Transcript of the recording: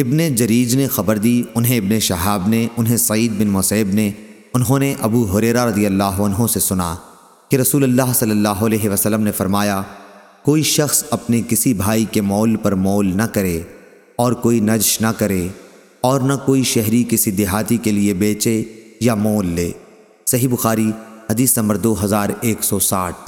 ابن جریج نے خبر دی، انہیں ابن شہاب نے، انہیں سعید بن مصعب نے، انہوں نے ابو حریرہ رضی اللہ عنہ سے سنا کہ رسول اللہ صلی اللہ علیہ وسلم نے فرمایا، کوئی شخص اپنے کسی بھائی کے مول پر مول نہ کرے اور کوئی نجش نہ کرے اور نہ کوئی شہری کسی دیہاتی کے لیے بیچے یا مول لے۔ صحیح بخاری، حدیث نمبر دو ہزار ایک سو ساٹھ۔